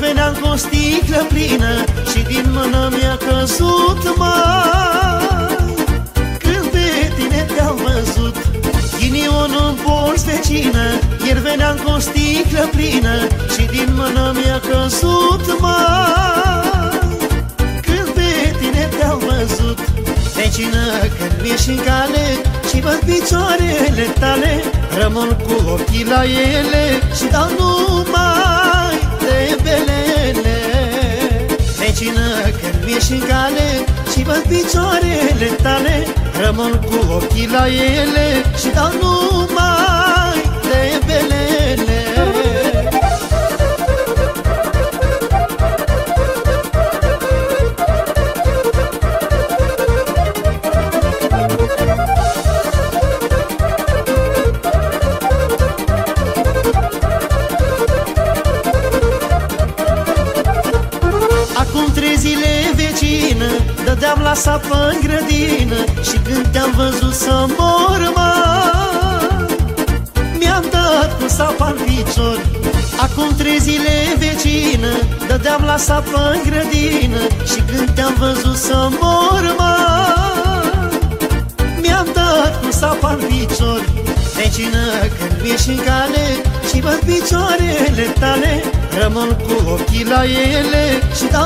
veneam cu o sticlă plină Și din mână mi-a căzut mai Ieri veneam cu o sticlă plină Și din mână mi-a căzut mai Când pe tine te-am văzut Vecină, când mi-ești în cale Și văd picioarele tale Rămân cu ochii la ele Și dau numai de belele Vecină, când mi-ești în cale Și văd picioarele tale Rămân cu ochii la ele Și dau numai Dădeam la sapă în grădină Și când te-am văzut să mor, Mi-am dat cu sapa în picior. Acum trei zile vecină Dădeam la sapă în grădină Și când te-am văzut să mor, Mi-am dat cu sapa în picior. Vecină, când mi în cale Și văd picioarele tale Rămân cu ochii la ele Și dau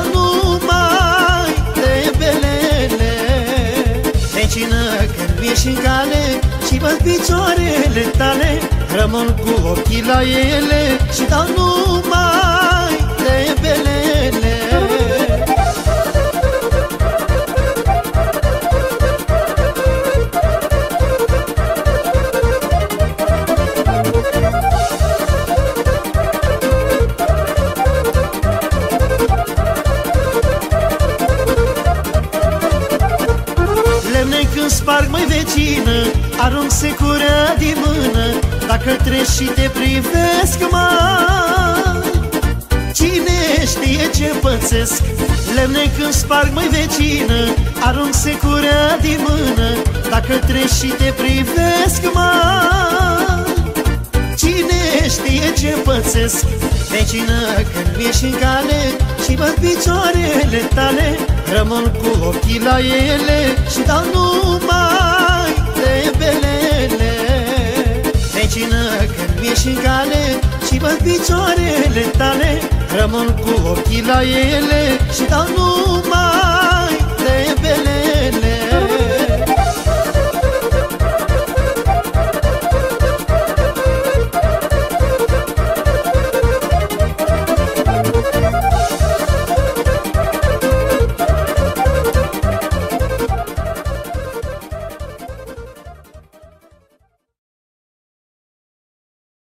Și văd picioarele tale Rămân cu ochii la ele Și dau numai sparg, mai vecină Arunc secură din mână. Dacă treci și te privesc, mai Cine știe ce pățesc? Lemne când sparg, mai vecină Arunc secură din mână. Dacă treci și te privesc, mai Cine știe ce pățesc Vecină, când mi în cale Și văd picioarele tale Rămân cu ochii la ele Și dau numai de belele Vecină, când mi în cale Și văd picioarele tale Rămân cu ochii la ele Și dau numai